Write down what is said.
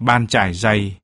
bàn trải dày,